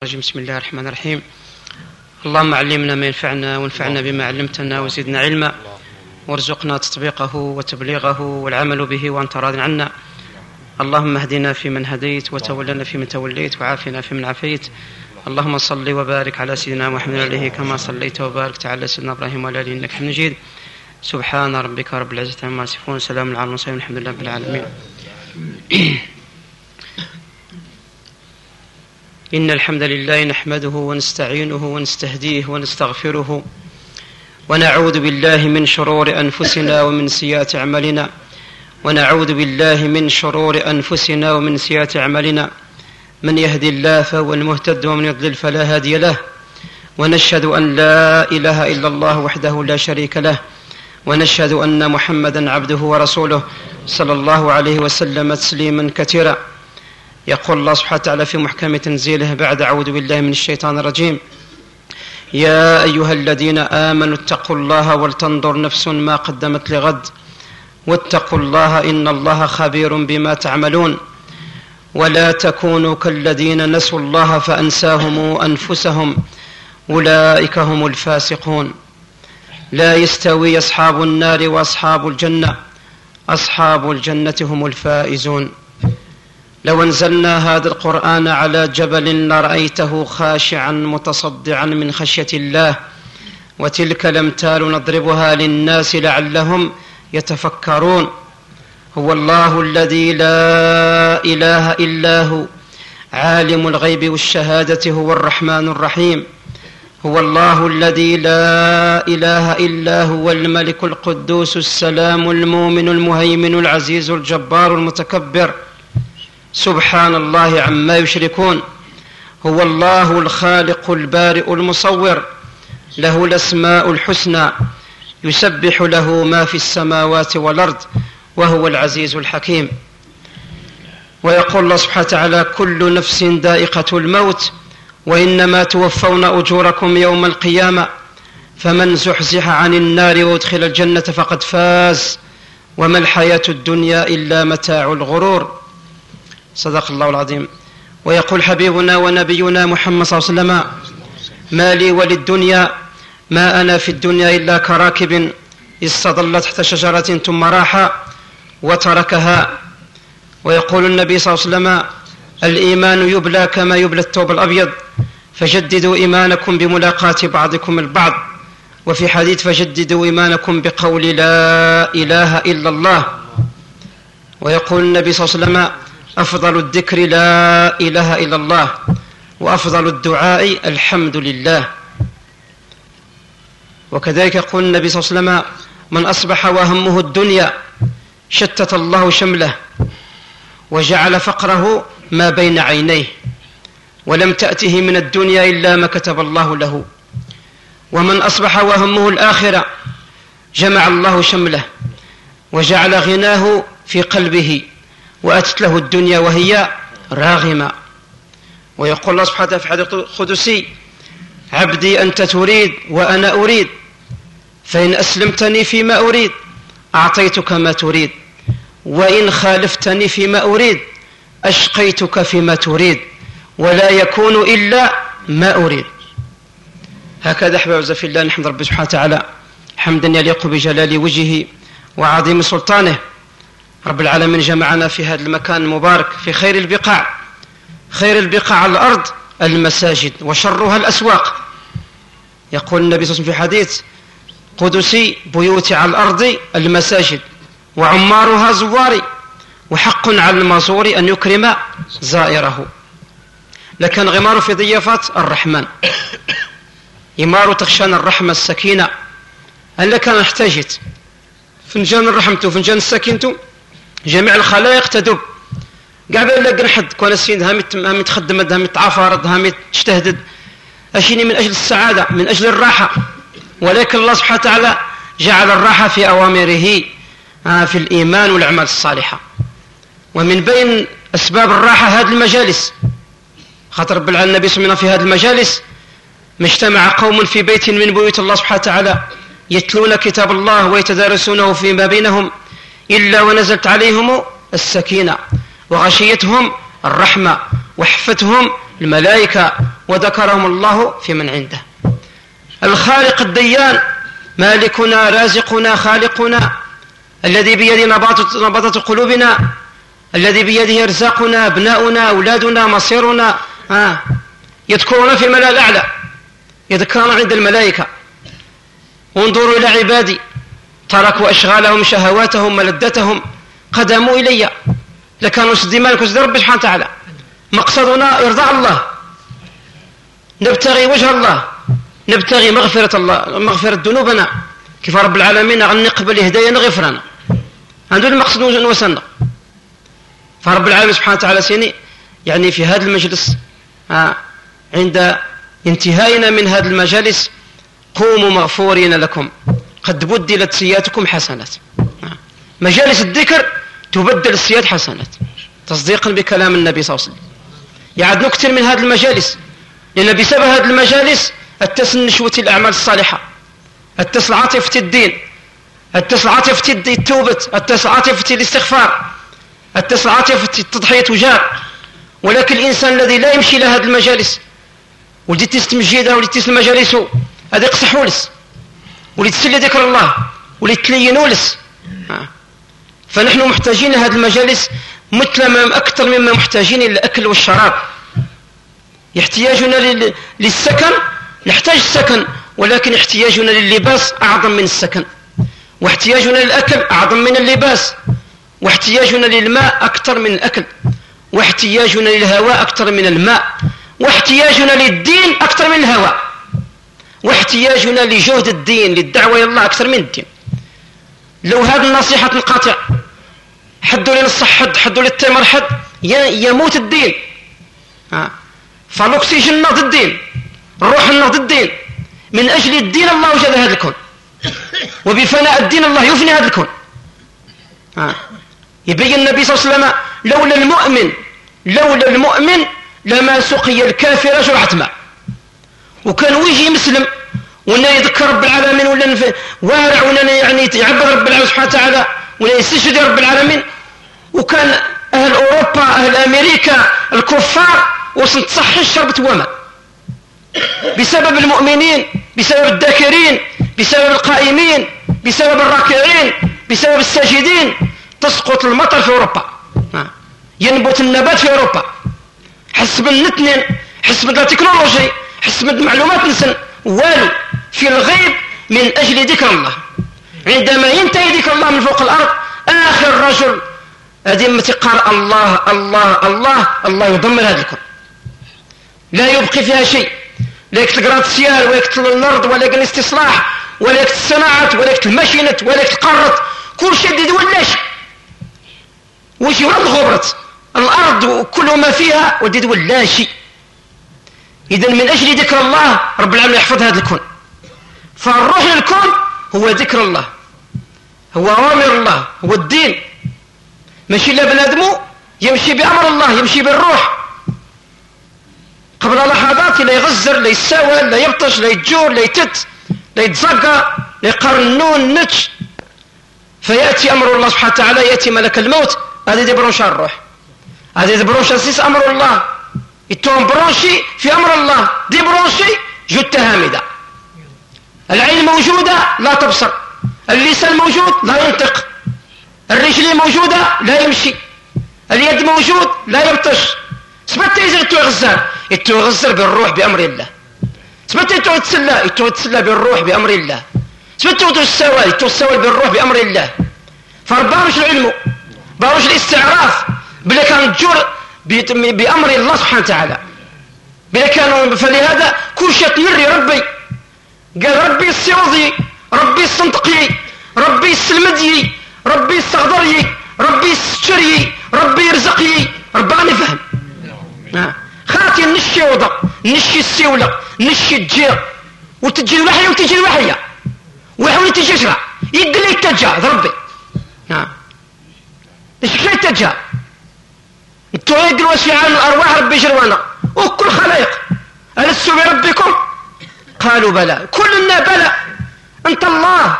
بسم الله الرحمن الرحيم. اللهم علمنا ما ينفعنا وانفعنا بما علمتنا وزدنا علما. وارزقنا تطبيقه وتبليغه والعمل به وأنت راض عنا. اللهم اهدنا فيمن هديت وتولنا فيمن توليت وعافنا فيمن عافيت. اللهم صل وبارك على سيدنا محمد عليه كما صليت وباركت على سيدنا إبراهيم وعلى آله إنك حميد سبحان ربك رب العزة عما يصفون. سلام على المرسلين الحمد لله رب العالمين. إن الحمد لله نحمده ونستعينه ونستهديه ونستغفره ونعوذ بالله من شرور أنفسنا ومن سيئات أعمالنا ونعوذ بالله من شرور أنفسنا ومن سيئات أعمالنا من يهدي الله فهو المهتد ومن يضلل فلا هادي له ونشهد أن لا إله إلا الله وحده لا شريك له ونشهد أن محمدا عبده ورسوله صلى الله عليه وسلم تسليما كثيرا يقول الله سبحانه وتعالى في محكم تنزيله بعد أعوذ بالله من الشيطان الرجيم. يا أيها الذين آمنوا اتقوا الله ولتنظر نفس ما قدمت لغد. واتقوا الله إن الله خبير بما تعملون. ولا تكونوا كالذين نسوا الله فأنساهم أنفسهم. أولئك هم الفاسقون. لا يستوي أصحاب النار وأصحاب الجنة. أصحاب الجنة هم الفائزون. لو أنزلنا هذا القرآن على جبل لرأيته خاشعا متصدعا من خشية الله وتلك الأمثال نضربها للناس لعلهم يتفكرون. هو الله الذي لا إله إلا هو عالم الغيب والشهادة هو الرحمن الرحيم. هو الله الذي لا إله إلا هو الملك القدوس السلام المؤمن المهيمن العزيز الجبار المتكبر. سبحان الله عما يشركون. هو الله الخالق البارئ المصور. له الأسماء الحسنى. يسبح له ما في السماوات والأرض وهو العزيز الحكيم. ويقول الله سبحانه وتعالى كل نفس دائقه الموت وإنما توفون أجوركم يوم القيامة. فمن زحزح عن النار وأدخل الجنة فقد فاز وما الحياة الدنيا إلا متاع الغرور. صدق الله العظيم. ويقول حبيبنا ونبينا محمد صلى الله عليه وسلم ما لي وللدنيا ما أنا في الدنيا إلا كراكب استظل تحت شجرة ثم راح وتركها. ويقول النبي صلى الله عليه وسلم الإيمان يبلى كما يبلى الثوب الأبيض فجددوا إيمانكم بملاقاة بعضكم البعض وفي حديث فجددوا إيمانكم بقول لا إله إلا الله. ويقول النبي صلى الله عليه وسلم أفضل الذكر لا إله إلا الله وأفضل الدعاء الحمد لله. وكذلك يقول النبي صلى الله عليه وسلم من أصبح وهمه الدنيا شتت الله شمله وجعل فقره ما بين عينيه ولم تأته من الدنيا إلا ما كتب الله له. ومن أصبح وهمه الآخرة جمع الله شمله وجعل غناه في قلبه. وأتت له الدنيا وهي راغمة. ويقول الله سبحانه في حديث القدسي عبدي أنت تريد وأنا أريد فإن أسلمتني فيما أريد أعطيتك ما تريد وإن خالفتني فيما أريد أشقيتك فيما تريد ولا يكون إلا ما أريد. هكذا أحباب في الله نحمد ربي سبحانه وتعالى حمدا يليق بجلال وجهه وعظيم سلطانه رب العالمين جمعنا في هذا المكان المبارك في خير البقاع خير البقاع على الأرض المساجد وشرها الأسواق. يقول النبي صلى الله عليه وسلم في حديث قدسي بيوت على الأرض المساجد وعمارها زواري وحق على المزور أن يكرم زائره. لكن غمار في ضيافة الرحمن. إمار تخشان الرحمة السكينة. هل كان احتاجت؟ فنجان الرحمة وفنجان السكينة جميع الخلائق تدب. كاع لا حد كون السيد هامي تخدم هامي تعافرد هامي تجتهد أشيني من أجل السعادة من أجل الراحة. ولكن الله سبحانه وتعالى جعل الراحة في أوامره آه، في الإيمان والأعمال الصالحة. ومن بين أسباب الراحة هذه المجالس. خاطر رب النبي صلى في هذه المجالس ما اجتمع قوم في بيت من بيوت الله سبحانه وتعالى يتلون كتاب الله ويتدارسونه فيما بينهم. إلا ونزلت عليهم السكينة وغشيتهم الرحمة وحفتهم الملائكة وذكرهم الله في من عنده الخالق الديان مالكنا رازقنا خالقنا الذي بيده نبضة قلوبنا الذي بيده أرزاقنا أبناؤنا أولادنا مصيرنا آه. يذكرون في الملأ الأعلى يذكرون عند الملائكة انظروا إلى عبادي تركوا أشغالهم شهواتهم ملذتهم قدموا إلي. لكانوا سدي مالك وسدي ربي سبحانه وتعالى. مقصدنا إرضاء الله. نبتغي وجه الله. نبتغي مغفرة الله مغفرة ذنوبنا. كيف رب العالمين غني قبل هدايا غفرنا هذا المقصد وصلنا فرب العالمين سبحانه وتعالى سيني يعني في هذا المجلس آه، عند انتهائنا من هذه المجالس قوموا مغفورين لكم. قد بدلت سيئاتكم حسنات. مجالس الذكر تبدل السيئات حسنات. تصديقا بكلام النبي صلى الله عليه وسلم. يعد نكثر من هذه المجالس. لأن بسبب هذه المجالس اتصل نشوة الأعمال الصالحة. اتصل عاطفة الدين. اتصل عاطفة التوبة. اتصل عاطفة الاستغفار. اتصل عاطفة التضحية وجار. ولكن الإنسان الذي لا يمشي إلى هذه المجالس ولدي تستمجيدها ولدي تسل مجالس هذا يقصح ولس ولدي تسلي ذكر الله ولدي تلين ولس فنحن محتاجين لهذه المجالس مثل ما أكثر مما محتاجين للأكل والشراب. احتياجنا للسكن نحتاج السكن ولكن احتياجنا للباس أعظم من السكن. واحتياجنا للأكل أعظم من اللباس. واحتياجنا للماء أكثر من الأكل. واحتياجنا للهواء أكثر من الماء. واحتياجنا للدين أكثر من الهواء. واحتياجنا لجهد الدين للدعوة إلى الله أكثر من الدين. لو هذه النصيحة تنقطع حدوا لنصح حد حدوا للتمر حد يموت الدين. فالأكسجين نهض الدين الروح النهض الدين. من أجل الدين الله وجد هذا الكون. وبفناء الدين الله يفني هذا الكون. يبين النبي صلى الله عليه وسلم لولا المؤمن لولا المؤمن لما سقي الكافر جرعة ماء. وكان ويجي مسلم ولا يذكر رب العالمين ولا وارع ولا يعني يعبد رب العالمين سبحانه وتعالى ولا يستشهد رب العالمين. وكان أهل أوروبا أهل أمريكا الكفار وصلت تصحي شربت وما بسبب المؤمنين بسبب الذاكرين بسبب القائمين بسبب الراكعين بسبب الساجدين تسقط المطر في أوروبا. ينبت النبات في أوروبا. حسب الاثنين حسب التكنولوجي حسب المعلومات نسن والو في الغيب من أجل ذكر الله. عندما ينتهي ذكر الله من فوق الأرض آخر رجل أدمة قال الله الله الله الله يدمر هذا الكون. لا يبقي فيها شيء. لا يكتل السيار ولا يكتل الأرض ولا يكتل الاستصلاح ولا يكتل الصناعة ولا يكتل الماشينات ولا يكتل القرط كل شيء دي ولا شيء وش يورد غبرت الأرض كل ما فيها ودي ولا شيء. إذا من أجل ذكر الله رب العالمين يحفظ هذا الكون. فالروح للكون هو ذكر الله. هو أوامر الله. هو الدين. ماشي إلا بنادمو يمشي بأمر الله يمشي بالروح. قبل لحظات لا يغزر لا يساوى لا يبطش لا يتجور لا يتت لا يتزقى لا يقرنون نتش. فيأتي أمر الله سبحانه وتعالى يأتي ملك الموت. هذه دي برونشا الروح. هذه دي برونشا سيس أمر الله. يتوهم برونشي في أمر الله. دي برونشي جثة هامدة. العين موجودة لا تبصر. اللسان موجود لا ينطق. الرجل موجودة لا يمشي. اليد موجود لا يبطش. سبت تو غزار يتو بالروح بأمر الله. سبت يتو تسلى بالروح بأمر الله. سبت يتو السوال بالروح بأمر الله. فربارش العلم؟ باروش الاستعراف؟ بلا كان جور بأمر الله سبحانه وتعالى. بلا كانوا فلهذا كل شيء تمري ربي. قال ربي السيوضي ربي السنطقي ربي السلمدي ربي السغضري ربي السجري ربي يرزقي رباني فهم. خاتي نشي وضع نشي السيولة نشي الجير. وتجي الوحية وتجي الوحية ويحاول تجي يقول لي تجا ربي. نعم إيش تجا التويق الوسيعة الأرواح ربي جروانا. وكل خلائق. ألست بربكم؟ قالوا بلى. كلنا بلى. أنت الله.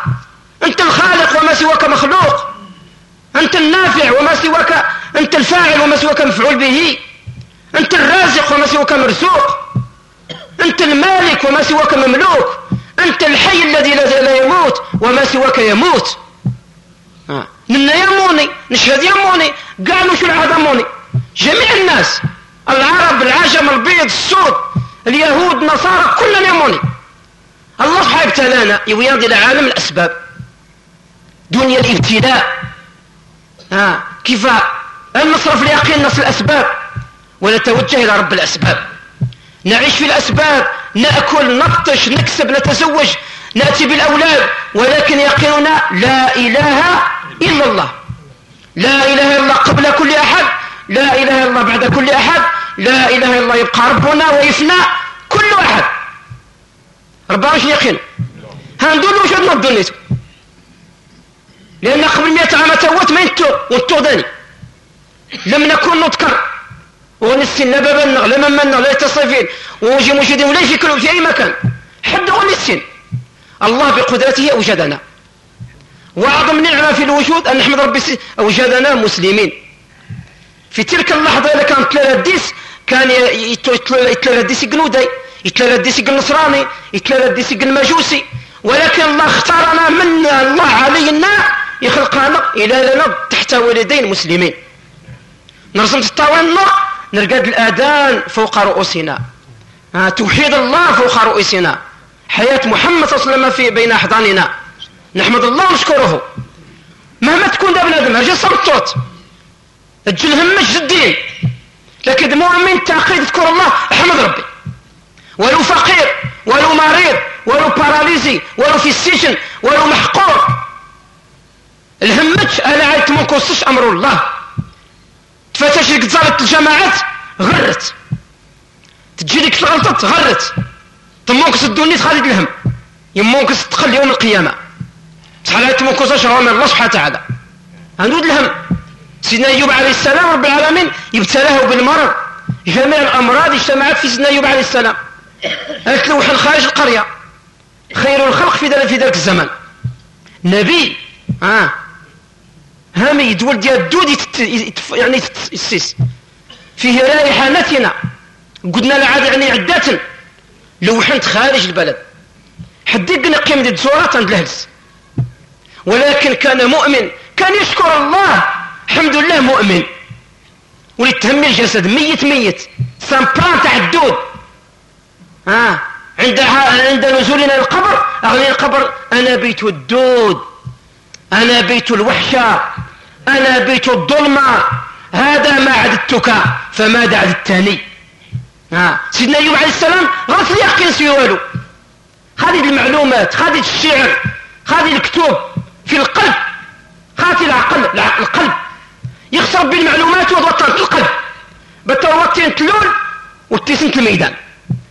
أنت الخالق وما سواك مخلوق. أنت النافع وما سواك أنت الفاعل وما سواك مفعول به. أنت الرازق وما سواك مرزوق. ملك وما سواك مملوك. أنت الحي الذي لا يموت وما سواك يموت. منا يموني نشهد يموني. قالوا شو العظموني جميع الناس. العرب العجم البيض السود اليهود النصارى كلنا يموني الله سبحانه ابتلانا يوياض إلى عالم الأسباب. دنيا الابتلاء. ها كيف المصرف اليقين نص الأسباب؟ ونتوجه إلى رب الأسباب. نعيش في الأسباب نأكل نبطش نكسب نتزوج نأتي بالأولاد ولكن يقيننا لا إله إلا الله. لا إله إلا الله قبل كل أحد. لا إله إلا الله بعد كل أحد. لا إله إلا الله يبقى ربنا ويفنى كل ربنا وش يقين. هندول وش عندنا الدنيا لأن قبل مئة عام توت ما ينتو وانتو داني. لم نكن نذكر. ونسين لا بابا لا مما لا يتصفين. ووجي مجدين ولا يفكروا في أي مكان. حد ونسين الله بقدرته أوجدنا. وأعظم نعمة في الوجود أن نحمد ربي أوجدنا مسلمين. في تلك اللحظة إذا كانت ديس كان يتلال ديس قنودي يتلال ديس النصراني يتلال ديس المجوسي ولكن الله اختارنا من الله علينا يخلقنا إلى لنا تحت والدين مسلمين. نرسم تطاولنا نرقد الآذان فوق رؤوسنا. آه، توحيد الله فوق رؤوسنا. حياة محمد صلى الله عليه وسلم في بين أحضاننا. نحمد الله ونشكره. مهما تكون ده بنادم هرجع صمتوت الجل همش الدين. لكن مؤمن تعقيد تذكر الله أحمد ربي. ولو فقير ولو مريض ولو باراليزي ولو في السجن ولو محقور. الهمتش أنا عايت ما نقصش أمر الله. تفتش لك تزالت الجماعات غرت. تجي لك الغلطة غرت. تمونك الدنيا تخلي الهم. يمونك تقل يوم القيامة. تحلات مونك شهر من الله سبحانه وتعالى هنود الهم سيدنا أيوب عليه السلام رب العالمين يبتلاه بالمرض. جميع الأمراض اجتمعت في سيدنا أيوب عليه السلام. وحن خارج القرية. خير الخلق في ذلك في ذلك الزمن. نبي آه. هامي يدول ديال الدود يعني يتسيس. فيه رائحة نتنة قلنا لعاد يعني عدة لو حنت خارج البلد. حدقنا قيمة الزورات عند الهلس. ولكن كان مؤمن كان يشكر الله. الحمد لله مؤمن. وليتهمي الجسد ميت ميت. سامبلان تاع الدود. ها؟ عند عند نزولنا القبر. أغني القبر أنا بيت الدود. أنا بيت الوحشة. أنا بيت الظلمة. هذا ما عددتك فماذا عددتني ها؟ سيدنا أيوب عليه السلام غاس اليقين سيوالو هذه المعلومات هذه الشعر هذه الكتب. في القلب. هذه العقل القلب. يخسر بالمعلومات في القلب بتوطين تلول وتسنت الميدان.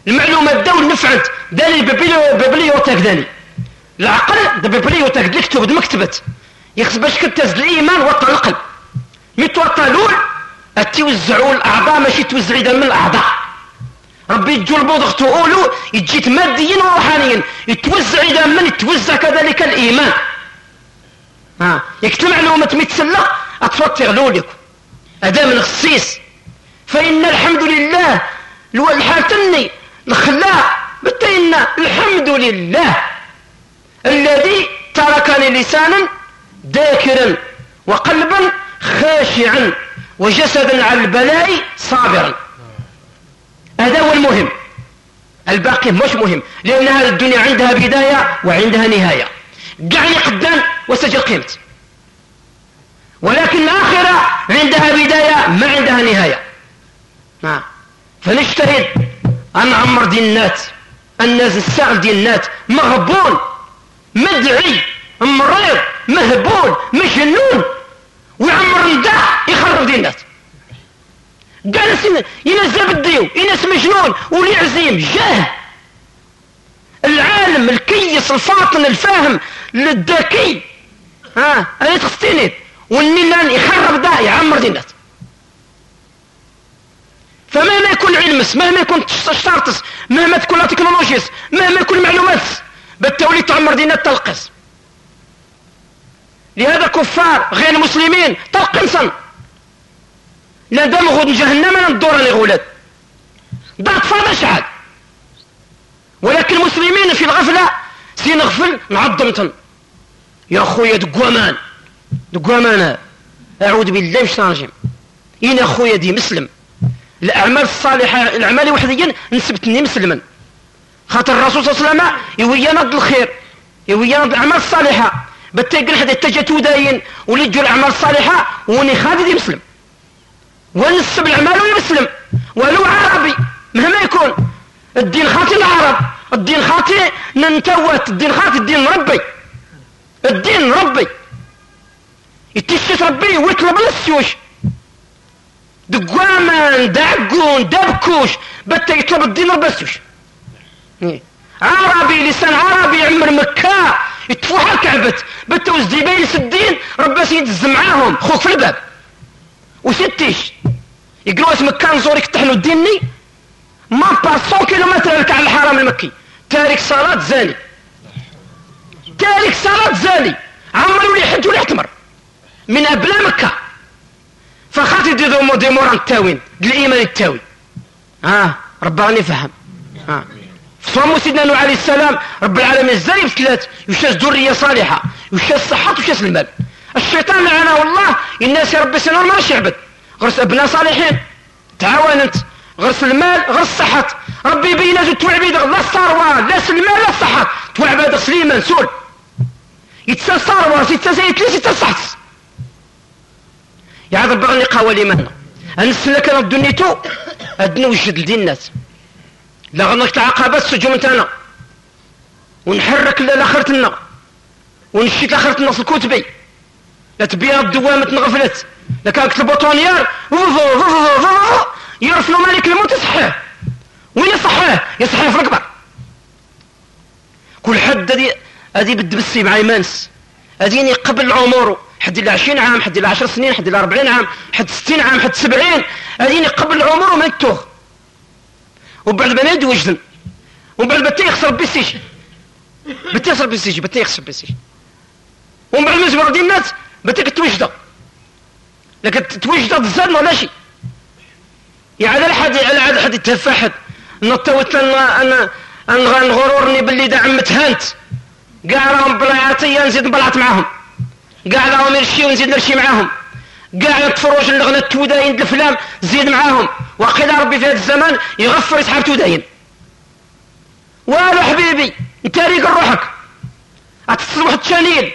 المعلومات دول نفعت. دالي ببلي وتاك داني. العقل دا ببلي وتاك الكتب دمكتبت يخص باش كتز الإيمان وطن القلب. متوطن لول اتوزعوا الأعضاء ماشي توزع من الأعضاء. ربي يجول بوضغ أولو يجيت ماديا وروحانيا يتوزع من يتوزع كذلك الإيمان. ها يكتب معلومة متسلق اتوطر لولك هذا من خصيص فإن الحمد لله الحاتني الخلاق بتينا الحمد لله الذي تركني لسانا ذاكرا وقلبا خاشعا وجسدا على البلاء صابرا. هذا هو المهم. الباقي مش مهم لأن هذه الدنيا عندها بداية وعندها نهاية. قعني قدام وسجل قيمت ولكن الآخرة عندها بداية ما عندها نهاية. نعم. فنجتهد. أن عمر دينات الناس السعد دينات مغبون مدعي مريض مهبول مجنون ويعمر نداء يخرب دينات جالس ينزل بالديو ينس مجنون ولي عزيم جاه. العالم الكيس الفاطن الفاهم الذكي. ها؟ هذه تخصيني والنيلان يخرب دا يعمر دينات فمهما يكون علمس مهما يكون شطارتس مهما تكون تكنولوجيس مهما يكون معلومات بالتولي تعمر دينات تلقس لهذا كفار غير المسلمين تلقنصا لا دام جهنم ندور لغولاد ضغط فاضا شعاد ولكن غفلة سي نغفل نعظم يا خويا دقوامان دقوامان أعوذ بالله الشيطان الرجيم. إن أخويا دي مسلم. الأعمال الصالحة الأعمال وحديا نسبتني مسلما. خاطر الرسول صلى الله عليه وسلم يوينا الخير يوينا الأعمال الصالحة. بتقل حدا تجتو داين ولجوا الأعمال الصالحة وني خالد مسلم. ونسب الأعمال ويمسلم ولو عربي مهما يكون. الدين خاطي العرب الدين خاطي ننتوت الدين خاطي الدين ربي. الدين ربي. يتشت ربي ويطلب السيوش دقوامان دعقون دبكوش بتا يطلب الدين ربي السيوش إيه. عربي لسان عربي عمر مكة يتفوح الكعبة بتا وزديبين الدين ربي سيدز معاهم. خوك في الباب. وستيش. يقولوا اسم مكان زورك تحلو الديني. ما با 100 كيلومتر على الحرم المكي. تارك صلاة زاني. تارك صلاة زاني. عمر ولا يحج ولا يحتمر من أبلا مكة. فخاطي دي ذو دي موران التاوين الإيمان التاوي آه رباني فهم. آه فصوموا سيدنا نوح عليه السلام رب العالمين إزاي بثلاث يشاس ذرية صالحة يشاس صحة ويشاس المال. الشيطان لعنه الله الناس يا ربي سنور ما يعبد غرس أبناء صالحين. تعاونت غرس المال غرس الصحة ربي يبين لازم توعبيد لا الثروة لا المال لا الصحة. توعباد سليمان سول. يتسا الثروة يتسا يتلس يتسا الصحة هذا بغني قوالي مهنا أنسلك أنا الدنيتو؟ أدنو وجد لدي الناس. لا غنك تعقبات سجوم تانا ونحرك لاخرتنا ونشيت لاخرتنا في الكتبي. لا تبيها الدوامة نغفلت لا كان كتب بطونيار. يرسلوا مالك الموت يصحيه. وين يصحيه؟ يصحيه في القبر كل حد هذه هذه بالدبسي مع يمانس هذين قبل عمره حد إلى 20 عام حد إلى 10 سنين حد إلى 40 عام حد 60 عام حد 70 هذين قبل عمره ما يتوخ وبعد ما نادي وجدن. وبعد ما يخسر بيسيش بتي يخسر بيسيش بتي يخسر بيسيش ومن بعد ما يزبر دي الناس بتيك توجد لكن توجد الزن ولا شيء يعني على حد على حد حد نطوت أنا أنا ان غرورني باللي دا عمت هانت. قاع راهم بلاياتي نزيد نبلعت معاهم. قاع راهم يرشيو ونزيد نرشي معاهم. قاع يطفروش اللي غنى التوداين الأفلام زيد معاهم. وقيل ربي في هذا الزمان يغفر يسحب توداين. والو حبيبي انت ريق روحك. اتصل التشانيل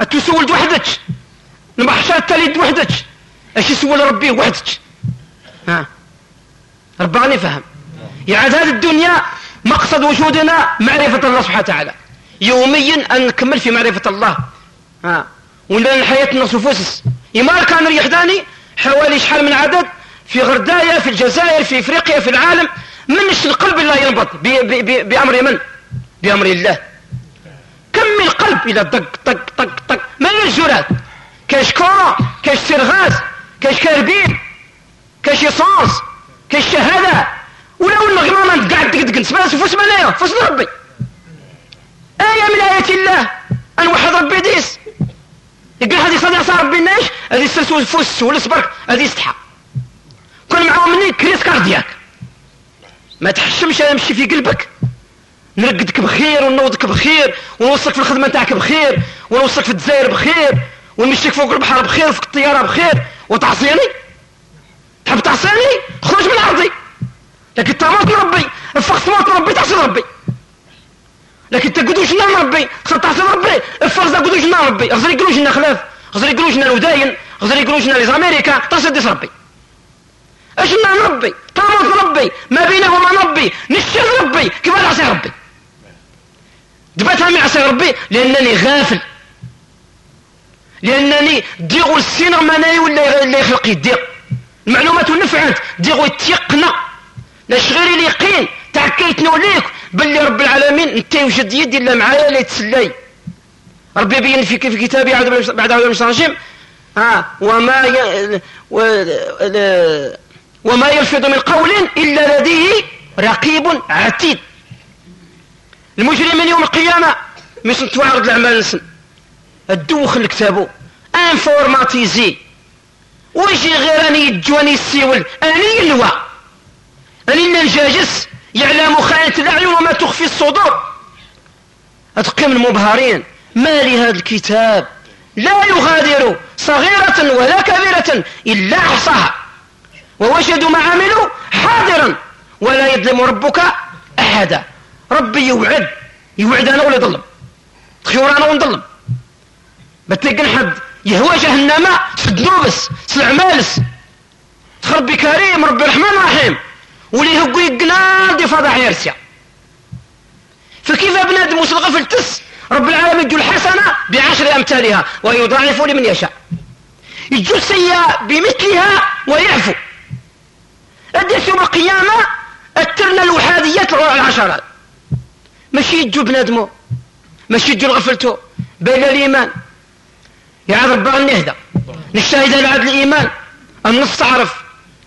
أتسول وحدك المحشر التالي وحدك اش يسول ربي وحدك. ها. ربي فهم. يعني هذه الدنيا مقصد وجودنا معرفة الله سبحانه وتعالى. يوميا أن نكمل في معرفة الله. ها. ولا حياتنا سفوسس يمار كان ريح داني حوالي شحال من عدد؟ في غردايا في الجزائر في إفريقيا في العالم. منش القلب لا ينبض؟ بأمر من بأمر الله. كم القلب إلى دق طق طق طق ما الجراد كاش كورة كاش سرغاز كاش كاربين كاش يصوص كاش شهادة. ولو المغرمان قاعد تقدق سباس فوس منايا فوس ربي. آية من آيات الله. أن وحد ربي ديس. يقول هذه صدق صار ربي ناش هذه سلسل فوس ولا صبرك هذه استحى كل معاهم مني كريس كاردياك ما تحشمش أنا نمشي في قلبك. نرقدك بخير ونوضك بخير ونوصلك في الخدمة نتاعك بخير ونوصلك في الجزائر بخير ونمشيك فوق البحر بخير وفوق الطيارة بخير. وتعصيني؟ تحب تعصيني؟ خرج من عرضي لكن تموت ربي. افخص موت ربي. تعصي ربي. لكن تقدوش نام ربي؟ تعصي ربي. افخص تقدوش نام ربي؟ غزر يقولوش لنا خلاف. غزر يقولوش لنا الوداين. غزر يقولوش لنا لزاميريكا تعصي ديس ربي. اش نام ربي؟ تموت ربي. ما بينهما ربي. نشهد ربي. كيف تعصي ربي؟ دبتها من عصي ربي. لأنني غافل. لأنني ديغو السينغ ماناي ولا يخلق يديغ المعلومات ونفعت ديغو يتيقنا لاش غير اليقين تاع كيتنو ليك باللي رب العالمين انت يوجد يدي إلا معايا لا يتسلاي ربي يبين في في كتابه بعد عود الرجيم ها وما ي... و... وما يلفظ من قول إلا لديه رقيب عتيد. المجرمين يوم القيامة مش تعرض الأعمال نسن. الدوخ الكتابو انفورماتيزي. ويجي غير أني يجواني السيول. أني الوا أني الجاجس يعلم خائنة الاعين وما تخفي الصدور. أتقيم المبهرين. ما لهذا الكتاب؟ لا يغادر صغيرة ولا كبيرة إلا أحصاها. ووجدوا ما عملوا حاضرا. ولا يظلم ربك أحدا. ربي يوعد. يوعد أنا ولا يظلم تخيور أنا ونظلم بتلقى حد يهوى جهنم. سدنوبس سلعمالس. ربي كريم ربي رحمن رحيم ولي هقو يقنا دي فضح يرسيا. فكيف بنادم وصل غفل تس رب العالمين يجو الحسنة بعشر أمثالها ويضاعف لمن يشاء. يجو السيئة بمثلها ويعفو. أديس يوم القيامة الترنا الوحاديات العشرات ماشي يجو بنادمو ماشي يجو الغفلتو بين الإيمان. يا رب نهدى نجتهد على الإيمان. النص تعرف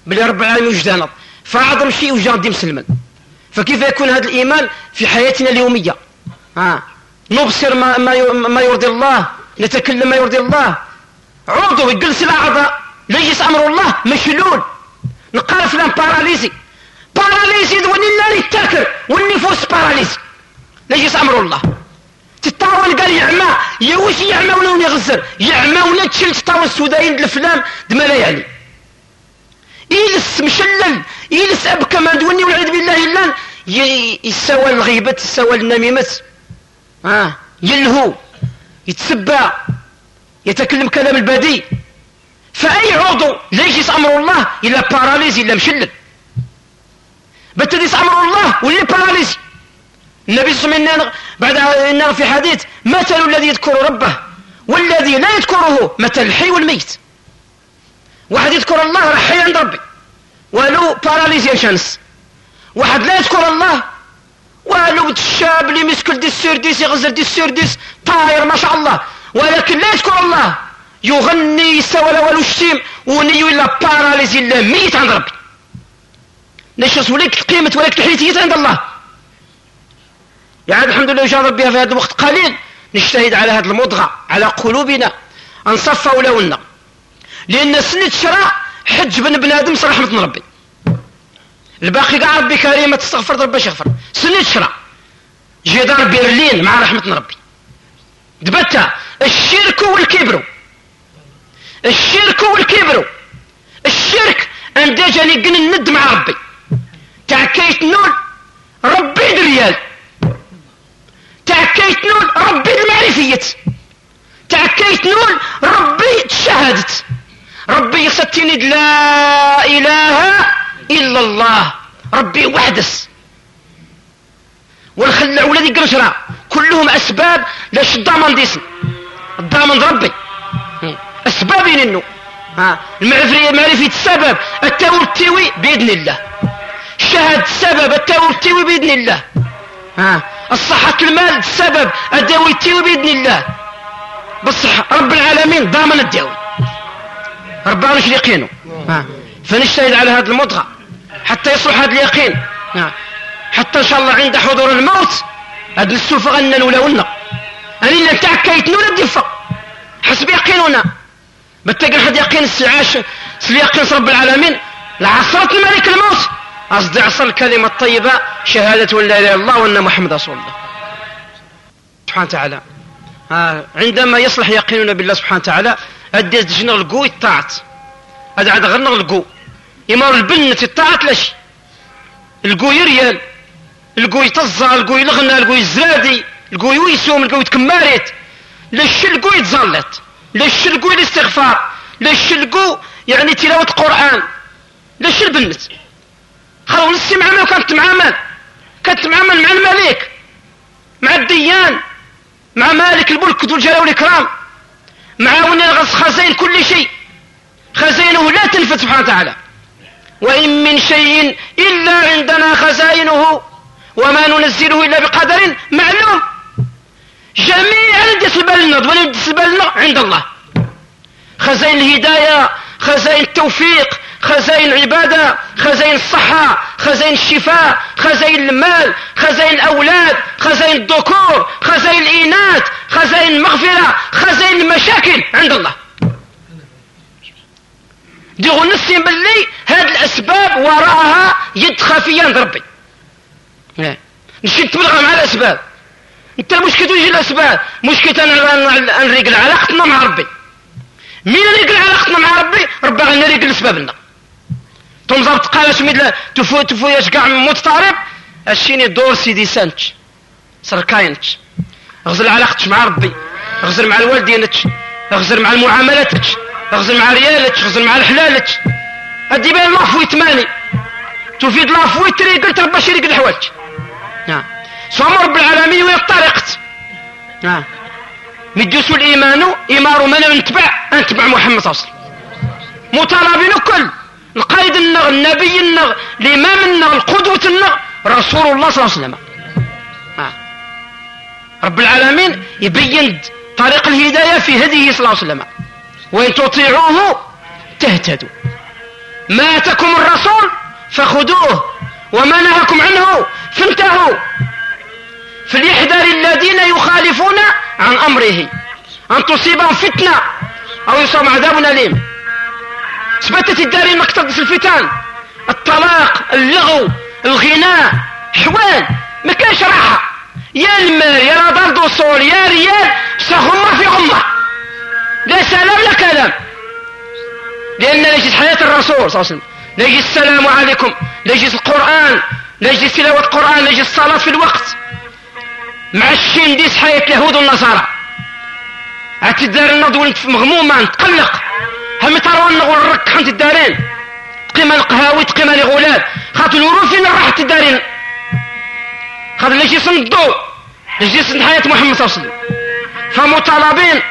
بلي رب العالمين وجدانط فأعظم شيء وجدان دي مسلما. فكيف يكون هذا الإيمان في حياتنا اليومية؟ آه. نبصر ما, ما يرضي الله نتكلم ما يرضي الله. عضو يجلس الأعضاء ليس أمر الله مشلول. نقال فلان باراليزي. باراليزي وني النار يتاكر والنفوس باراليزي. ليس أمر الله. تتاول قال يعمى. يوش يعمى ولا يغزر؟ يعمى ولا تشل تطاول السودايين الافلام دما لا يعني. يلس مشلل. يلس ابكى ما دوني والعياذ بالله إلا يسوى الغيبة يسوى النميمة. آه يلهو يتسبع يتكلم كلام البديء فأي عضو؟ ليش أمر الله إلا باراليزي إلا مشلل. بتديس أمر الله واللي باراليزي النبي صلى الله عليه وسلم بعد في حديث مثل الذي يذكر ربه؟ والذي لا يذكره مثل الحي والميت؟ واحد يذكر الله راح حي عند ربي. ولو باراليزيا شانس واحد لا يذكر الله. ولو الشاب اللي مسكل دي السرديس يغزل دي السرديس طاير ما شاء الله. ولكن لا يذكر الله. يغني يسوى ولا الشتيم. ونيو إلا باراليزي إلا ميت عند ربي. ليش وليك القيمة وليك الحيثية عند الله. يعني الحمد لله جاء ربي في هذا الوقت قليل. نجتهد على هذه المضغة على قلوبنا. نصفى ولونا لأن سنة شراء حج بن بنادم رحمة ربي. الباقي قاع ربي كريم تستغفر ربي يغفر. سنة شراء جدار برلين مع رحمة ربي. دبتا الشرك والكبر الشرك والكبر الشرك اندجني قن الند مع ربي. تعكيت نول ربي دريال تعكيت نول ربي المعرفية. تعكيت نول ربي تشهدت ربي يستند لا إله إلا الله. ربي وحدس. والخلع ولدي قرشرة كلهم أسباب لاش الضامن ديسن الضامن ربي. أسباب إنه المعرفة معرفة السبب التاور التوي بإذن الله. شهد السبب التاور التوي بإذن الله. الصحة المال السبب الداوي التوي بإذن الله. بالصحة. رب العالمين ضامن الداوي ربنا مش يقينه. فنجتهد على هذا المضغة حتى يصلح هذا اليقين. حتى إن شاء الله عند حضور الموت هذا السوف غنى ولا أنا إلا تعكيت نولا الدفق. حسب يقيننا. بتلقى حد يقين السعاش اليقين رب العالمين. لعصرت الملك الموت. قصدي عصر الكلمة الطيبة شهادة لا إله إلا الله وأن محمد رسول الله. سبحانه وتعالى. عندما يصلح يقيننا بالله سبحانه وتعالى أدي تجنغ القو الطاعت هذا عاد غنغ القو. يمار البنة الطاعت لش القو يريال. القو يتزى القو يلغنى القو يزرادي القو يويسوم القو يتكماريت. لش القو يتزلط لش القو الاستغفار؟ لش القو يعني تلاوة قرآن لش البنت؟ خلو نسي معامل وكانت معامل. كانت معامل مع الملك. مع الديان. مع مالك الملك ذو الجلال والإكرام. معاون يغص خزين كل شيء. خزينه لا تنفذ سبحانه وتعالى. وإن من شيء إلا عندنا خزائنه وما ننزله إلا بقدر معلوم. جميع ديسبلنا ولم ديسبلنا عند الله. خزائن الهداية خزائن التوفيق خزائن العبادة خزائن الصحة خزائن الشفاء خزائن المال خزائن الأولاد خزائن الذكور خزائن الإناث خزائن المغفرة خزائن المشاكل عند الله ديغو نسيم باللي هاد الأسباب وراءها يد خفية عند ربي. نشد تبلغ مع الأسباب. أنت المشكل يجي الأسباب. مشكلة أنا نريق علاقتنا مع ربي. مين نريق علاقتنا مع ربي؟ ربي غنى نريق الاسباب لنا تنظر تقالش ميد تفو تفو كاع متطارب الشيني دور سيدي سانتش سركاينتش غزل علاقتش مع ربي. غزل مع الوالدينتش غزل مع المعاملاتك. غزل مع ريالك غزل مع الحلالك. هدي بين لافوي تماني تفيد لافوي تري قلت ربا شريك الحواج نعم صوم رب العالمين وين طريقت نعم مديوس الإيمان إمار من نتبع نتبع محمد صلى الله عليه وسلم. مطالبين كل. القائد النغ النبي النغ الإمام النغ القدوة النغ رسول الله صلى الله عليه وسلم. رب العالمين يبين طريق الهداية في هديه صلى الله عليه وسلم. وإن تطيعوه تهتدوا. ما أتكم الرسول فخذوه وما نهاكم عنه فانتهوا. فليحذر الذين يخالفون عن أمره أن تصيبهم فتنة أو يصاب عذاب أليم. ثبتت الدار مقتضس الفتان الطلاق اللغو الغناء حوال ما كانش راحة يا المال يا رادار دوصول يا ريال سهمة في غمة لا سلام لا كلام لأن نجد حياة الرسول صلى الله عليه وسلم. نجد السلام عليكم. نجد القرآن. نجد تلاوة القرآن. نجد الصلاة في الوقت. مع الشين ديس حياة اليهود والنصارى. اعتدار النض مغمومة تقلق هم تروى نغول الرك حنت الدارين. قيمة القهاوي قيمة لغولات خاطر الوروفين راحت الدارين خاطر ليش يصن الضوء ليش يصن حياة محمد صلى الله عليه وسلم. فمطالبين.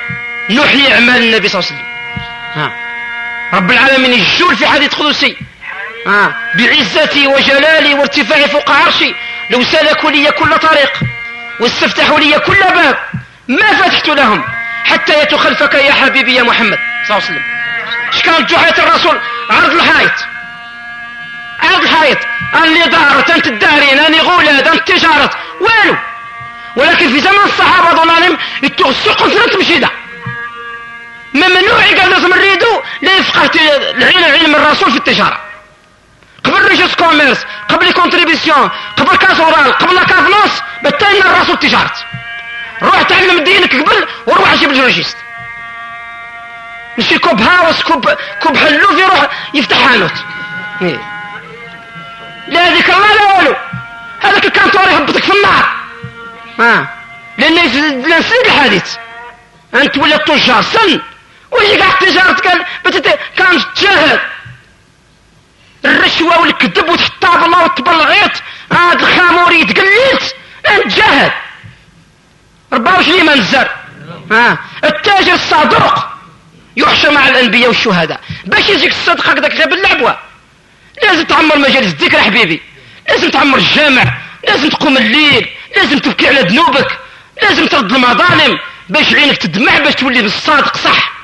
نحيي أعمال النبي صلى الله عليه وسلم. ها. رب العالمين الجول في حديث قدسي ها. بعزتي وجلالي وارتفاعي فوق عرشي. لو سلكوا لي كل طريق واستفتحوا لي كل باب ما فتحت لهم. حتى يتخلفك يا حبيبي يا محمد صلى الله عليه وسلم. اش كانت جحية الرسول؟ عرض الحائط. عرض الحائط. اللي دارت أنت الدارين أني غولاد أنت تجارت والو. ولكن في زمن الصحابة ظلالهم يتوسقوا في تمشي ده ممنوع قال لازم نريدو لا يفقه العلم علم الرسول في التجارة. قبل registre commerce قبل contributions قبل كاسورال قبل كافلوس بالتالي الرسول تجارت روح تعلم دينك قبل وروح جيب ال registre مشي كوب هاوس كوب كوب حلوف يروح يفتح حانوت إيه. لا ذكر الله لا والو. هذاك ال comptoir يهبطك في النار. ها لأن نسيت الحديث. أنت ولا تجار سن قاعد تجارتك كان كان تجاهل. الرشوة والكذب وتحطها بالله وتبلغيت هاد الخاموري تقليت انت جاهل ربا وش لي منزر ها؟ التاجر الصادق. يحشى مع الأنبياء والشهداء. باش يجيك الصدق هكذاك غير باللعبوه لازم تعمر مجالس الذكر حبيبي. لازم تعمر الجامع. لازم تقوم الليل. لازم تبكي على ذنوبك. لازم ترد المظالم. باش عينك تدمع باش تولي بالصادق صح.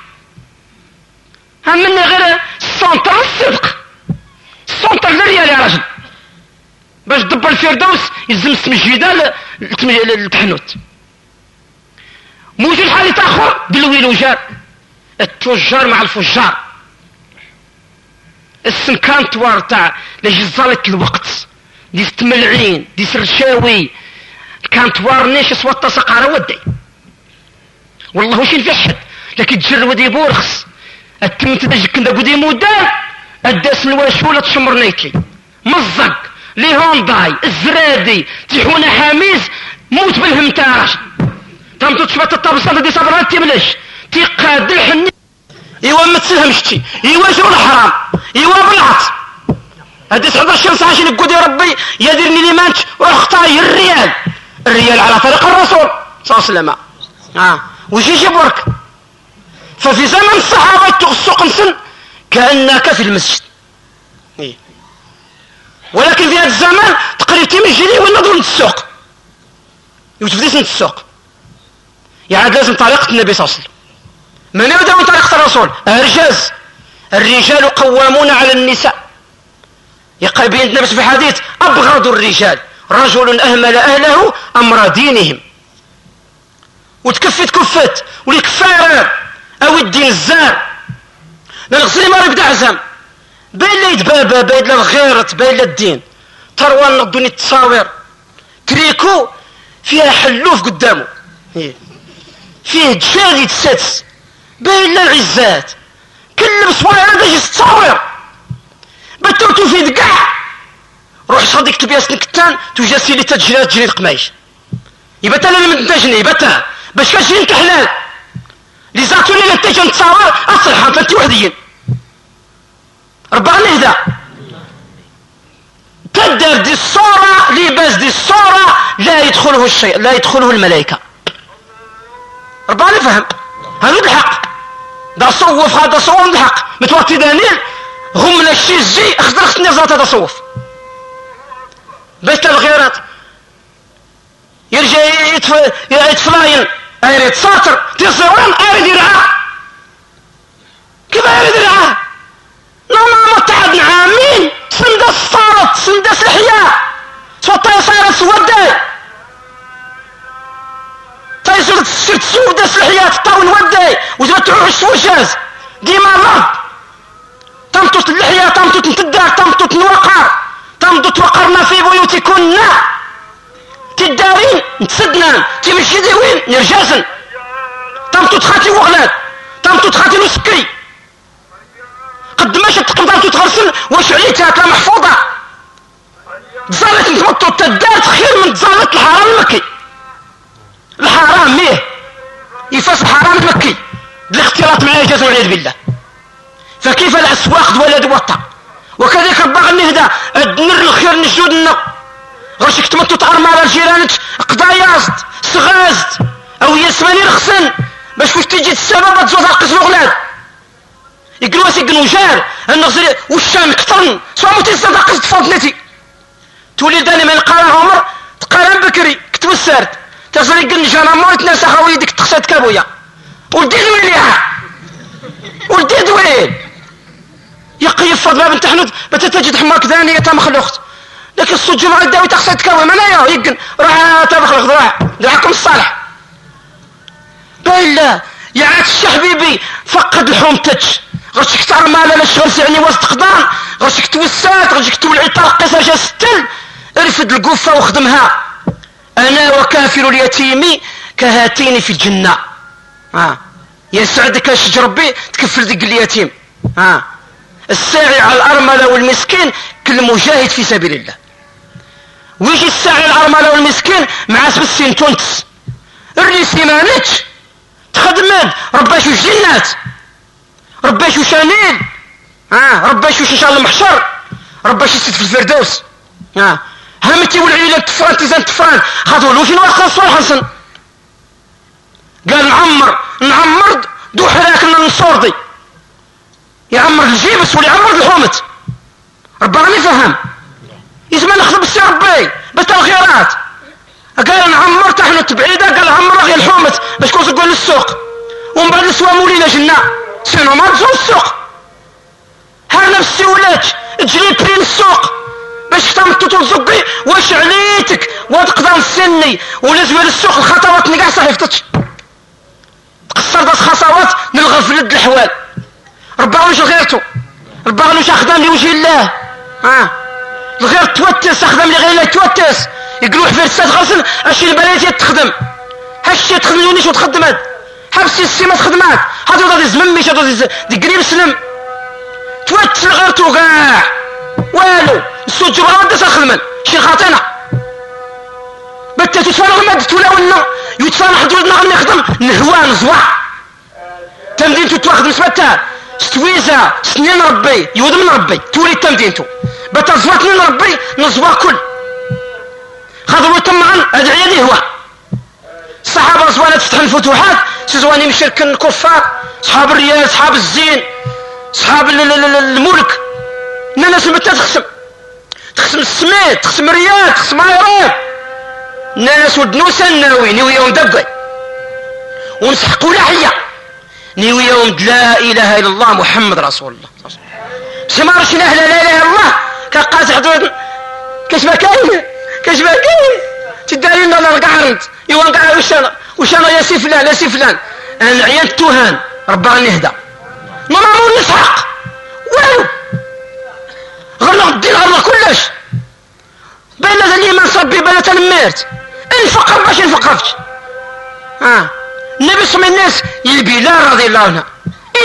همنا غير السونتر الصدق؟ السونتر الريال يا راجل. باش تدبر الفردوس يلزم اسم الجدال التحنوت موجود حالة آخر؟ بالويل وجار. التجار مع الفجار. السنكانتوار تاع لجزالة الوقت. دي ستملعين دي سرشاوي كانتوار نيش سوات سقارة ودي. والله وش الفحد لكن تجر ودي بورخص. التمت دجك كندا قدي مودا الداس الواشولة تشمر نيتلي مزق لي هونداي الزرادي تيحونا حاميز موت بالهم تاعش تم تشفت الطابسة دي صبرات تبلش تيقاد الحني إيوا ما تسلهمش تي إيوا شو الحرام. إيوا بلعت. هادي 19 ساعه شي نقول ربي يديرني لي مانش واختاي الريال. الريال على طريق الرسول صلى الله عليه وسلم. آه. وش يجبرك ففي زمن الصحابة تغسق نسن كأنك في المسجد. إيه. ولكن في هذا الزمان تقريب تمشي دون السوق يوتفديس السوق يعني لازم طريقة النبي صلى الله عليه وسلم. من يبدأ من طريقة الرسول؟ الرجاز. الرجال قوامون على النساء. يقال بين النبي في حديث أبغض الرجال. رجل أهمل أهله أمر دينهم. وتكفت كفت. والكفارة أو الدين الزار نغسل ما يبدا عزم بين لا يتبابا بين لا الغيرة بين لا الدين. تروى الدنيا التصاوير تريكو فيها حلوف قدامه فيه جشاد يتسدس. باين العزات. كل بصويرة باش يتصاور. بتوتو في دقع روح صديق تبياس نكتان تجاسي لي تجري تجري القمايش يبقى تالا من تجني يبقى باش كاشي انت حلال لي زاتوني اللي تجي نتصاور اصلح انت وحديين ربع نهدى كدر دي الصورة لباس دي الصورة لا يدخله الشيء لا يدخله الملائكة. ربع نفهم هذا الحق. دا صوف هذا صوف الحق. متوطي دانيل هم الشي الزي اخذ اختني زات هذا صوف. بيت الغيرات يرجع يتفلاين اريد ساطر تصورون اريد يرعاه كيف اريد يرعاه نوما متعد عامين سندس صارت سندس الحياة صوتا صارت سوداي تايزر تسير تسودس الحياة تطاول وداي وزا تروح السوشاز ديما مرض تمطط اللحية تمطط نتدار تمطط نوقر تمطط وقرنا في بيوتكن تدارين نتسدنا تمشي وين؟ نرجاسن تمطط خاتي وغلاد تمطط خاتي نسكري. قد ما تقدر تتغرسل واش عليتها كا محفوظة؟ تزالت نتمطط تدارت خير من تزالت الحرام المكي الحرام ميه. يفاس الحرام المكي الاختلاط مع الجاز والعياذ بالله. فكيف الأسواق دولة دوطة وكذلك البغل نهدى الدنر الخير نجودنا غاش كتمتو تعرم على جيرانك قضاياست سغازت أو يسماني رخصن باش كنت تجي السبب تزوز القسم غلاد يقولوا سيقنوا جار النغزري والشام كترن سواء متيسا داقس تفضنتي تولي داني من قران عمر تقران بكري كتب السارت تصري قن جانا موت ناس أخوي ديك تخسات كابويا ولدي وين يا ولدي وين يقيف فضل بنت حنود بتتجد حماك ذاني تا مخلوقت لكن الصوت جمعة الداوي تخسات كابويا ما لا يقن تا مخلوقت راح دعاكم الصالح بالله يا عاد حبيبي فقد الحوم تتش غاش كتار مالا لاش يعني وسط قدام غاش كتوسات غاش كتولعي طرقيسة جا ستل. ارفد القفة وخدمها. أنا وكافر اليتيم كهاتين في الجنة. ها. يسعدك اش ربي تكفل دق اليتيم. ها. الساعي على الأرملة والمسكين كل مجاهد في سبيل الله. ويجي الساعي على الأرملة والمسكين مع اسم السين تونس الريسي ما تخدمت رباش الجنات ربي شو شانين ها ربي شو شان المحشر ربي شو في الفردوس. ها همتي والعيلة تفران تيزان تفران. خاطر له شنو اخر صور حسن؟ قال نعمر نعمر دو حراك النصور يعمر الجيبس ولا يعمر الحومت. ربي راني فهم يزمان نخدم السي ربي. بالتغييرات قال نعمر تحنت بعيدة قال عمر غير الحومت باش كون تقول للسوق. ومن بعد السوا مولينا جنا سينو ما تزور السوق ها نفسي ولات. جريت بين السوق باش تمطط وزقي واش عليتك؟ وتقدر سني. ولازم السوق الخطوات اللي كاع صحيفتش تقصر خطوات نلغى في الحوال. ربا واش غيرتو. ربا واش خدام لوجه الله. ها؟ الغير توتس خدام لغير الله توتس. يقولوا حفير الساد غسل اشي البلديات تخدم. هالشي تخدم يونيش وتخدم هاد؟ حبسي السيما تخدمات. هادو غادي زمميش هادو دي قريب سلم. توتل غير توقع والو السوق جبغا غدا تخدمن شي خاطينا بتا تتفرغ مادة ولا ولا؟ يتفرغ حد ولدنا غني يخدم؟ نهوان زوا تمدين تتواخد مسبتا ستويزا سنين ربي يود من ربي. تولي تمدينتو بتا زوات من ربي نزوا كل تم عن ادعي لي هو. الصحابة زوانة تفتح الفتوحات سزواني مشرك الكفار صحاب الريال صحاب الزين صحاب الملك. الناس متى تخسم. تخسم السميت تخسم الريال تخسم الايران الناس ودنوسا ناوي نيوي يوم دقي ونسحقوا لحية نيوي يوم لا إله إلا الله محمد رسول الله. سمار شناه لا إله إلا الله؟ كقاس حدود كاش ما كاين ما تداري لنا رقعرنت يوان قاع وش أنا وش أنا يا سي فلان يا سي فلان. أنا عيان التوهان ربي غني نهدى ما نسحق والو غير الدين غير كلش. بين ذا الإيمان صبي بين تنميرت انفق باش انفقفتش ها. النبي صلى الناس يا بلال رضي الله عنه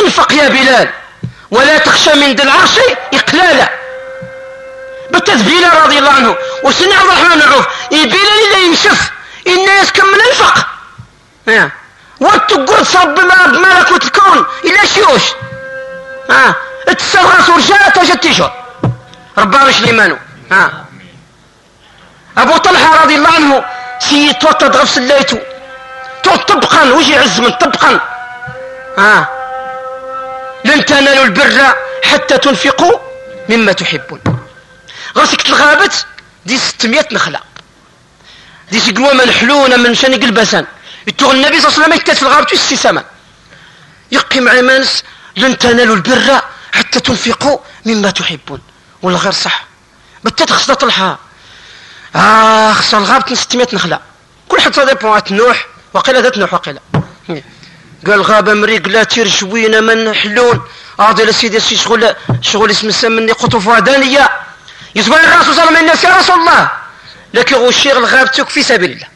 انفق يا بلال. ولا تخشى من ذي العرش إقلالا. بالتالي بلال رضي الله عنه. وسنع الرحمن بن عوف بلال إلا ينشف. الناس كمل انفق ها. وتقول صب بملكوت الكون. إلا شيوش ها. تستغرس ورجاء تجد تيشور ربنا مش ليمانو ها. أبو طلحة رضي الله عنه سي توتد غف سليتو تو طبقا وجي عز من طبقا. ها. لن تنالوا البر حتى تنفقوا مما تحبون. غاسك الغابت دي 600 نخلة. دي سقوة من حلونة من شاني قلبسان يتوغ النبي صلى الله عليه وسلم يكتات في السيسامان يقي مع مانس لن تنالوا البر حتى تنفقوا مما تحبون. ولا غير صح. بتات خصنا طلحة؟ آه خصنا الغابة 600 نخلة. كل حتى ديبون نوح وقيل ذات نوح وقيل. قال غابة مريق لا تير شوينة من حلون أعطي لسيدي سي شغل شغل اسم مني قطوفها دانية يزبر الرسول صلى الله عليه وسلم يا رسول الله. لكن غشيغ الغابتك في سبيل الله.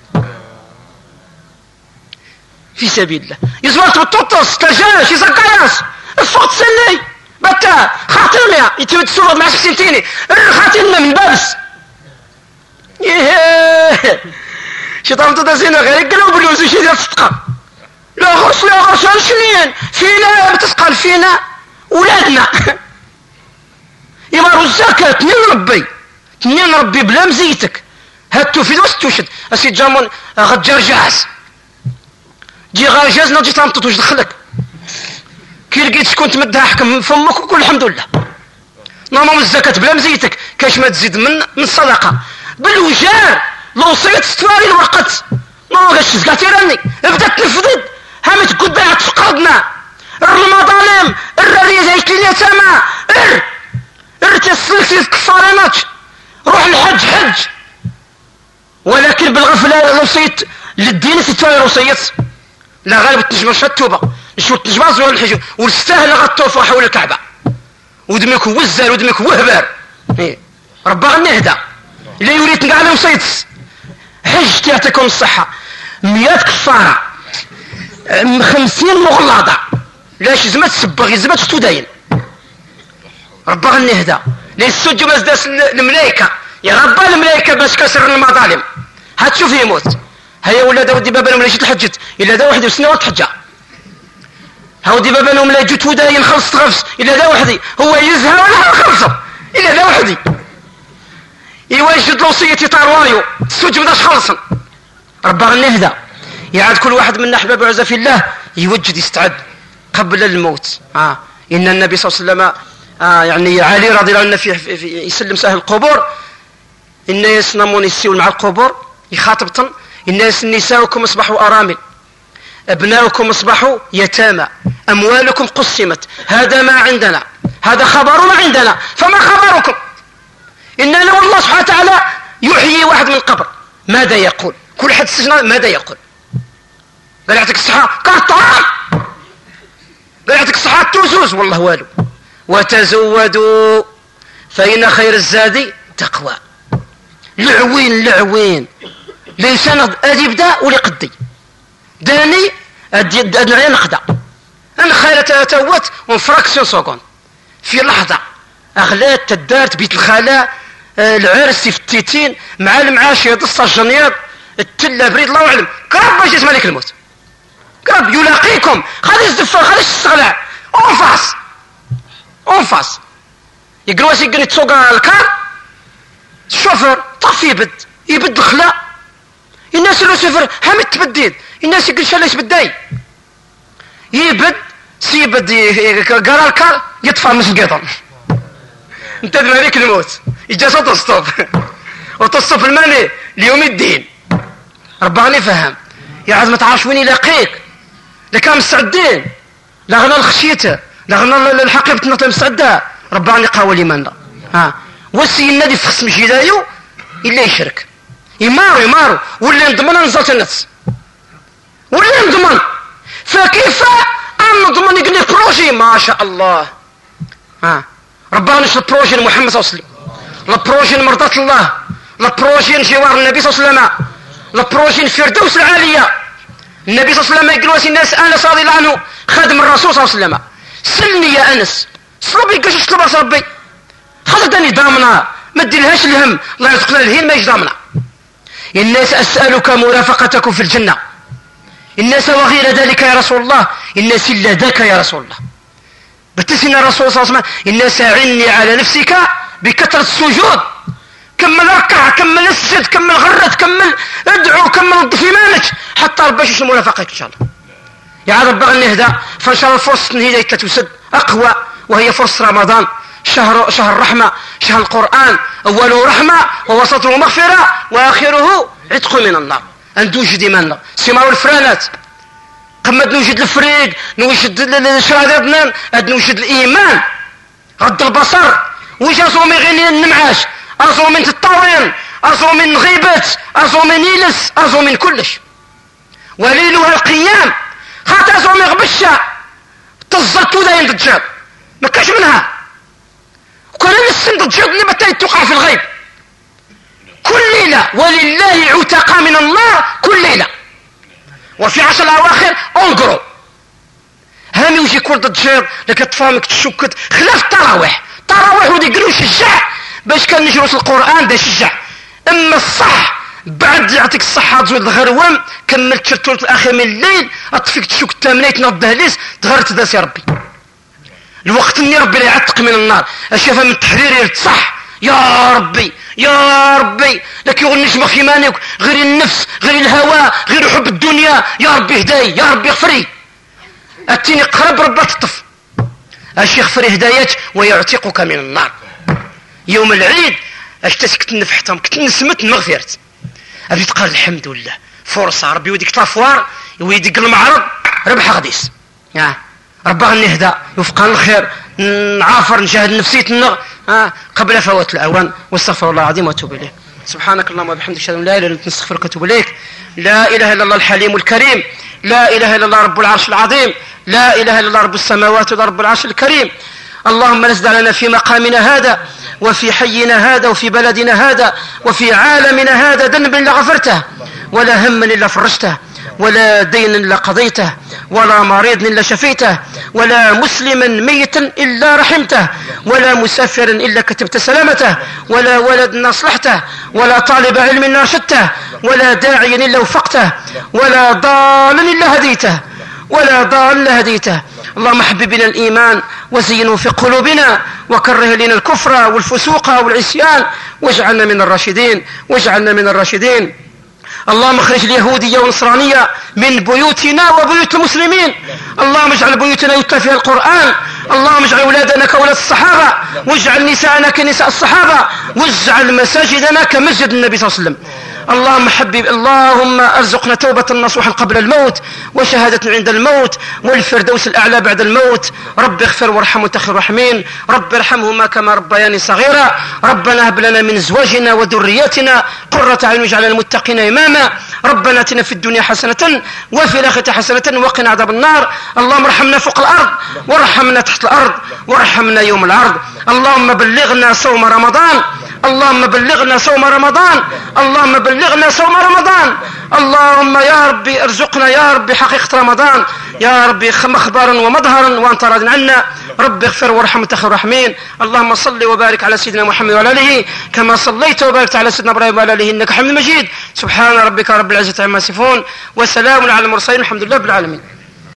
في سبيل الله. يزبر تبطوطس تجاش يزقاياس الصوت سلي. بتا خاطرنا يتمد سورة مع سنتيني خاطرنا من بابس. شيطان تدزينا غير قلوب بلوز شي ديال الصدقة. لا غرس لا غرس. شنين فينا بتسقل فينا ولادنا. يمارو الزكاة تنين ربي تنين ربي بلا مزيتك. هاتو في الوسط توشد؟ اسي جامون غجر جاز جي غاجاز نجي تنطط وش دخلك. كي لقيت شكون تمدها حكم فمك وكل الحمد لله. نورمال الزكاة بلا مزيتك. كاش ما تزيد من من الصدقة بالوجار لو صيت ستواري الوقت ما غاش زكاتي راني بدات تنفضي هامت قدات في قرضنا. المظالم الررية زي اليتامى ار! ار تسلسل كفارينات روح الحج حج. ولكن بالغفلة وصيت للدين ستواري وصيت لا غالب تنجمش التوبة؟ شو تنجمش ولا الحج. والستاهل غطوفوا حول الكعبة. ودمك وزر ودمك وهبر. إيه. ربا نهدى لا يريد نقع وصيت حج يعطيكم الصحة. مئات كفارة. خمسين مغلظة لاش زمت سبغ زمت ستوداين ربا غني هدا ليس سجو مزداس الملايكة يا ربا الملايكة باش كسر المظالم. هتشوف يموت هيا ولاد ودي بابا ملا جيت الحجت إلا دا وحدي وسنة تحجة هاودي بابا ملا جيت وداين خلص تغفص إلا دا وحدي. هو يزهى ولا خلصه إلا دا وحدي. يواجد لوصيتي طاروايو السجن بداش خلصن ربا هدا يعاد كل واحد منا أحباب عز في الله يوجد يستعد قبل الموت. آه. إن النبي صلى الله عليه وسلم آه يعني علي رضي الله عنه في, في, في يسلم سهل القبور الناس نمون يسيون مع القبور يخاطبتن الناس نساؤكم أصبحوا أرامل أبناؤكم أصبحوا يتامى أموالكم قسمت هذا ما عندنا هذا خبر ما عندنا فما خبركم؟ إن لو الله سبحانه وتعالى يحيي واحد من القبر ماذا يقول؟ كل حد سجن ماذا يقول؟ قال يعطيك الصحة كرطان قال يعطيك الصحة توزوز والله والو. وتزودوا فإن خير الزاد تقوى. لعوين لعوين. الإنسان أدي يبدأ ولي قدي داني أدي أدنى نخدع أنا خير توت ونفراكسيون سكوند في لحظة أغلات تدارت بيت الخلاء آه، العرس في التيتين مع المعاش يدص الجنياط التلة بريد الله أعلم. قرب باش يسمى لك الموت. قرب يلاقيكم. خليش الزفة خليش الصغلاء انفاس انفاس يقروا يقري تسوق الكار الشوفر طفي يبد يبد الخلاء الناس اللي سفر هم تبديد الناس يقول شلاش بداي يبد سيبد قرا الكار يطفى مش القطن انتظر عليك الموت يجا صوت الصوف وتصف ليوم الدين رباني فهم يا عاد ما تعرفش وين يلاقيك لكان مستعدين لا غنى الخشيته لا غنى الحقيقة مستعدة رباني قاوة لمن ها. وسي النادي في خصم جدايو إلا يشرك. يمارو يمارو. ولا نضمن نزلت النفس. ولا نضمن فكيف أن نضمن لك بروجي ما شاء الله. ها. ربنا نشر بروجي محمد صلى الله عليه وسلم. البروجي مرضات الله. البروجي جوار النبي صلى الله عليه وسلم. البروجين الفردوس العالية. النبي صلى الله عليه وسلم يقول الناس أنس رضي الله عنه. خادم الرسول صلى الله عليه وسلم. سلني يا أنس. صلبي قاش طلب ربي خاطر داني ضامنة ما ديرهاش الهم الله يرزقنا الهين ما يجي ضامنة الناس أسألك مرافقتكم في الجنة. الناس وغير ذلك يا رسول الله. الناس إلا ذاك يا رسول الله. بتسنا الرسول صلى الله عليه وسلم الناس أعني على نفسك بكثرة السجود. كمل ركع كمل اسجد كمل غرد كمل ادعو كمل نظف إيمانك. حتى ربي يشوف مرافقك إن شاء الله. يا ربي نهدى الله فرصة الهداية تتوسد أقوى وهي فرصة رمضان. شهر شهر الرحمة شهر القرآن. أوله رحمة ووسطه مغفرة وآخره عتق من النار. أن توجد إيماننا. سماو الفرانات قمت نوجد الفريق نوجد الشهادة نوجد الإيمان. غض البصر. وش أصومي غير النمعاش؟ أصو من الطاوين أصو من غيبة أصو من يلس أصو من كلش. وليلها القيام. خاطر من غبشة تزرتو داين دجال ما كاش منها. وكان السن دجال اللي بتاي توقع في الغيب. كل ليلة. ولله عتقاء من النار كل ليلة. وفي عشر الأواخر انقروا هامي وجي كل دجال لك تفهمك تشكت. خلاف التراويح التراويح ودي قلوش الشعب باش كان نجلس القرآن دا شجع أما الصح بعد يعطيك الصحة تزود الغروم كملت الثلث الأخير من الليل أطفيك تشوك الثامنة تنض ليس تغرت داس يا ربي. الوقت اني ربي لا يعتق من النار اشوفها من التحرير صح يا ربي يا ربي لك يغنيش في مانك غير النفس غير الهوى غير حب الدنيا. يا ربي هداي يا ربي اغفري. أتيني قرب ربا تطف. أشي اغفري هدايات ويعتقك من النار. يوم العيد اش تسكت نفحتهم كنت نسمت مغفرت ابي تقال الحمد لله. فرصة ربي وديك طافوار ويدق المعرض ربح غديس. يا ربي هدى يوفقنا الخير نعافر نجاهد نفسيتنا قبل فوات الأوان واستغفر الله العظيم وأتوب إليه. سبحانك اللهم وبحمدك أشهد أن لا إله إلا أنت نستغفرك وأتوب إليك. لا إله إلا الله الحليم الكريم. لا إله إلا الله رب العرش العظيم. لا إله إلا الله رب السماوات ورب العرش الكريم. اللهم نزد لنا في مقامنا هذا وفي حينا هذا وفي بلدنا هذا وفي عالمنا هذا ذنب إلا غفرته ولا هم إلا فرجته ولا دين إلا قضيته ولا مريض إلا شفيته ولا مسلما ميتا إلا رحمته ولا مسافر إلا كتبت سلامته ولا ولد أصلحته ولا طالب علم إلا رشدته ولا داعي إلا وفقته ولا ضال إلا هديته. ولا ضال هديته. اللهم حبب بنا الإيمان وزينه في قلوبنا وكره لنا الكفر والفسوق والعصيان. واجعلنا من الراشدين واجعلنا من الراشدين. اللهم اخرج اليهودية والنصرانية من بيوتنا وبيوت المسلمين. اللهم اجعل بيوتنا يتلى فيها القرآن. اللهم اجعل أولادنا كأولاد الصحابة. واجعل نساءنا كنساء الصحابة. واجعل مساجدنا كمسجد النبي صلى الله عليه وسلم. اللهم حبب اللهم ارزقنا توبة نصوحا قبل الموت وشهادة عند الموت والفردوس الأعلى بعد الموت. رب اغفر وارحم وانت خير رب ارحمهما كما ربياني صغيرا. ربنا هب لنا من ازواجنا وذرياتنا قرة عين واجعلنا المتقين إماما. ربنا آتنا في الدنيا حسنة وفي الآخرة حسنة وقنا عذاب النار. اللهم ارحمنا فوق الأرض وارحمنا تحت الأرض وارحمنا يوم العرض. اللهم بلغنا صوم رمضان. اللهم بلغنا صوم رمضان. اللهم بلغنا صوم رمضان. اللهم يا ربي ارزقنا يا ربي حقيقة رمضان. يا ربي مخبرا ومظهرا وأنت راض عنا. رب اغفر وارحم وانت خير الراحمين. اللهم صل وبارك على سيدنا محمد وعلى آله. كما صليت وباركت على سيدنا إبراهيم وعلى آله إنك حميد مجيد. سبحان ربك رب العزة عما يصفون. وسلام على المرسلين الحمد لله رب العالمين.